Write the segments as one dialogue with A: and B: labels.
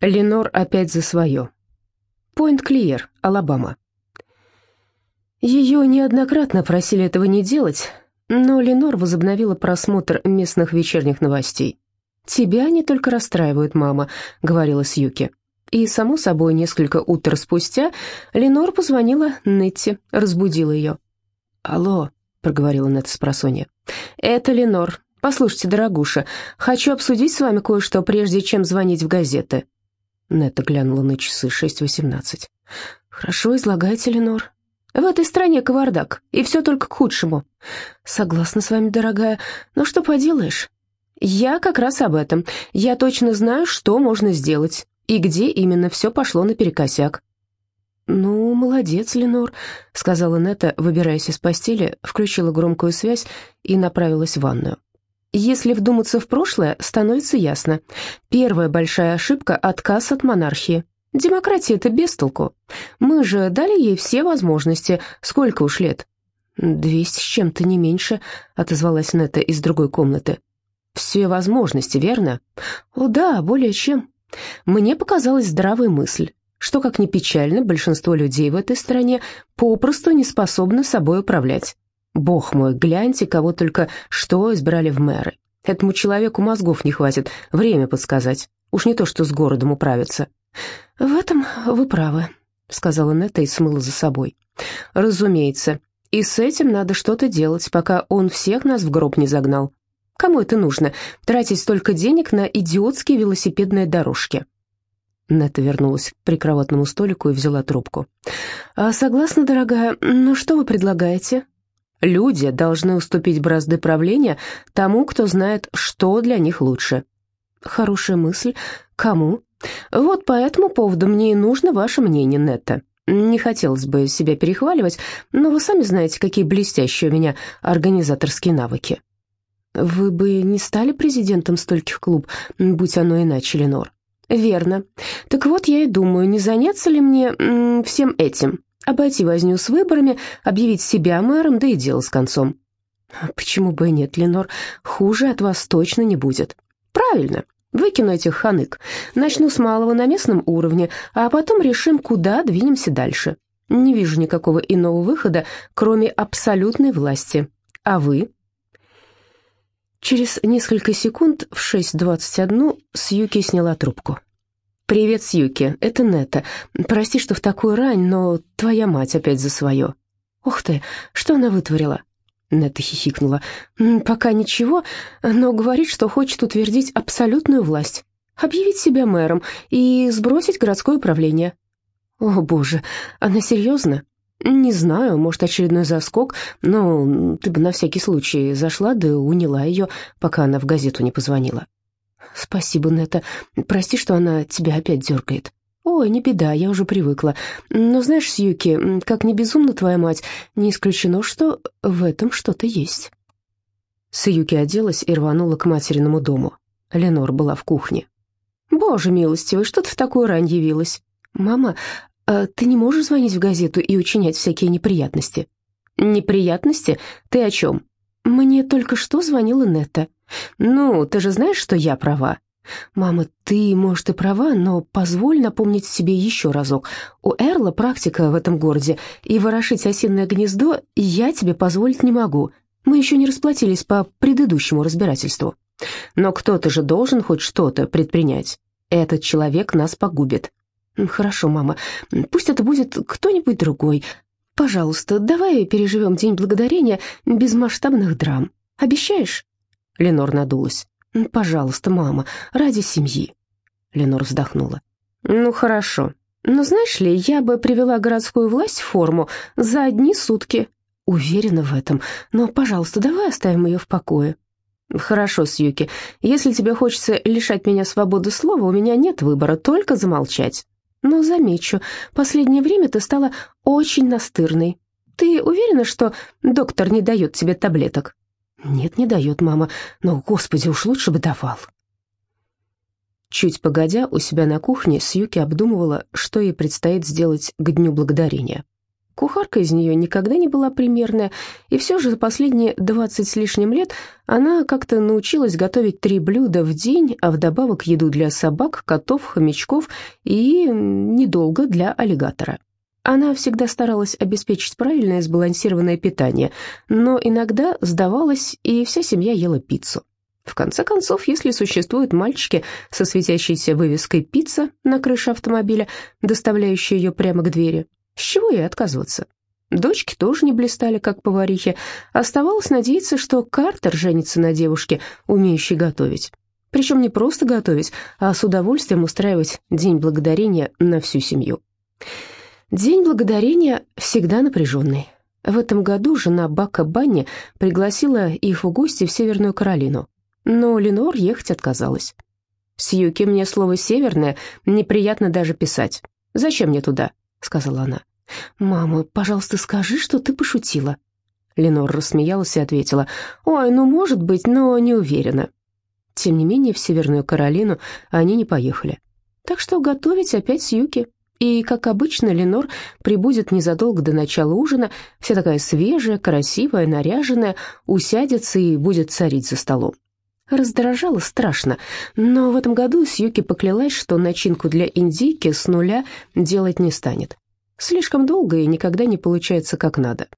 A: Ленор опять за свое. Пойнт-Клиер, Алабама. Ее неоднократно просили этого не делать, но Ленор возобновила просмотр местных вечерних новостей. «Тебя не только расстраивают, мама», — говорила Сьюки. И, само собой, несколько утр спустя Ленор позвонила Нетти, разбудила ее. «Алло», — проговорила Нетта с просонья. «Это Ленор. Послушайте, дорогуша, хочу обсудить с вами кое-что, прежде чем звонить в газеты». Нетта глянула на часы шесть восемнадцать. «Хорошо, излагайте, Ленор». «В этой стране кавардак, и все только к худшему». «Согласна с вами, дорогая, но что поделаешь?» «Я как раз об этом. Я точно знаю, что можно сделать, и где именно все пошло наперекосяк». «Ну, молодец, Ленор», — сказала Нетта, выбираясь из постели, включила громкую связь и направилась в ванную. Если вдуматься в прошлое, становится ясно. Первая большая ошибка — отказ от монархии. Демократия — это бестолку. Мы же дали ей все возможности. Сколько уж лет? «Двести с чем-то, не меньше», — отозвалась Нетта из другой комнаты. «Все возможности, верно?» «О да, более чем». Мне показалась здравая мысль, что, как ни печально, большинство людей в этой стране попросту не способны собой управлять. Бог мой, гляньте, кого только что избрали в мэры. Этому человеку мозгов не хватит, время подсказать. Уж не то, что с городом управиться. В этом вы правы, сказала Нетта и смыла за собой. Разумеется. И с этим надо что-то делать, пока он всех нас в гроб не загнал. Кому это нужно, тратить столько денег на идиотские велосипедные дорожки? Нетта вернулась к прикроватному столику и взяла трубку. «А, «Согласна, дорогая, но что вы предлагаете?» Люди должны уступить бразды правления тому, кто знает, что для них лучше. Хорошая мысль. Кому? Вот по этому поводу мне и нужно ваше мнение, Нетта. Не хотелось бы себя перехваливать, но вы сами знаете, какие блестящие у меня организаторские навыки. Вы бы не стали президентом стольких клуб, будь оно иначе, Ленор. Верно. Так вот, я и думаю, не заняться ли мне всем этим? Обойти возню с выборами, объявить себя мэром, да и дело с концом. Почему бы и нет, Ленор, хуже от вас точно не будет. Правильно, выкину этих ханык. Начну с малого на местном уровне, а потом решим, куда двинемся дальше. Не вижу никакого иного выхода, кроме абсолютной власти. А вы? Через несколько секунд в 6.21 Сьюки сняла трубку. «Привет, Сьюки, это Нета. Прости, что в такую рань, но твоя мать опять за свое». «Ух ты, что она вытворила?» Нета хихикнула. «Пока ничего, но говорит, что хочет утвердить абсолютную власть, объявить себя мэром и сбросить городское управление». «О, боже, она серьезно?» «Не знаю, может, очередной заскок, но ты бы на всякий случай зашла да уняла ее, пока она в газету не позвонила». «Спасибо, Нета. Прости, что она тебя опять дергает». «Ой, не беда, я уже привыкла. Но знаешь, Сьюки, как не безумна твоя мать, не исключено, что в этом что-то есть». Сьюки оделась и рванула к материному дому. Ленор была в кухне. «Боже милостивый, что ты в такую рань явилась?» «Мама, а ты не можешь звонить в газету и учинять всякие неприятности?» «Неприятности? Ты о чем?» «Мне только что звонила Нетта». «Ну, ты же знаешь, что я права?» «Мама, ты, может, и права, но позволь напомнить себе еще разок. У Эрла практика в этом городе, и ворошить осиное гнездо я тебе позволить не могу. Мы еще не расплатились по предыдущему разбирательству. Но кто-то же должен хоть что-то предпринять. Этот человек нас погубит». «Хорошо, мама, пусть это будет кто-нибудь другой. Пожалуйста, давай переживем День Благодарения без масштабных драм. Обещаешь?» Ленор надулась. «Пожалуйста, мама, ради семьи». Ленор вздохнула. «Ну, хорошо. Но знаешь ли, я бы привела городскую власть в форму за одни сутки. Уверена в этом. Но, пожалуйста, давай оставим ее в покое». «Хорошо, Сьюки. Если тебе хочется лишать меня свободы слова, у меня нет выбора, только замолчать. Но замечу, последнее время ты стала очень настырной. Ты уверена, что доктор не дает тебе таблеток?» «Нет, не дает мама, но, господи, уж лучше бы давал». Чуть погодя, у себя на кухне Сьюки обдумывала, что ей предстоит сделать к Дню Благодарения. Кухарка из нее никогда не была примерная, и все же за последние двадцать с лишним лет она как-то научилась готовить три блюда в день, а вдобавок еду для собак, котов, хомячков и недолго для аллигатора. Она всегда старалась обеспечить правильное сбалансированное питание, но иногда сдавалась, и вся семья ела пиццу. В конце концов, если существуют мальчики со светящейся вывеской «пицца» на крыше автомобиля, доставляющие ее прямо к двери, с чего ей отказываться? Дочки тоже не блистали, как поварихи. Оставалось надеяться, что Картер женится на девушке, умеющей готовить. Причем не просто готовить, а с удовольствием устраивать День Благодарения на всю семью. День Благодарения всегда напряженный. В этом году жена Бака Банни пригласила их в гости в Северную Каролину, но Ленор ехать отказалась. «Сьюки, мне слово «северное» неприятно даже писать. Зачем мне туда?» — сказала она. «Мама, пожалуйста, скажи, что ты пошутила». Ленор рассмеялась и ответила, «Ой, ну, может быть, но не уверена». Тем не менее, в Северную Каролину они не поехали. Так что готовить опять с Юки. И, как обычно, Ленор прибудет незадолго до начала ужина, вся такая свежая, красивая, наряженная, усядется и будет царить за столом. Раздражало страшно, но в этом году Сьюки поклялась, что начинку для индейки с нуля делать не станет. Слишком долго и никогда не получается как надо.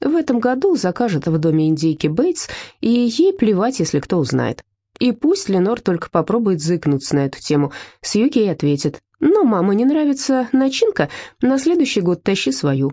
A: В этом году закажет в доме индейки Бейтс, и ей плевать, если кто узнает. И пусть Ленор только попробует заикнуться на эту тему. Сьюки ей ответит, «Но, мама, не нравится начинка, на следующий год тащи свою».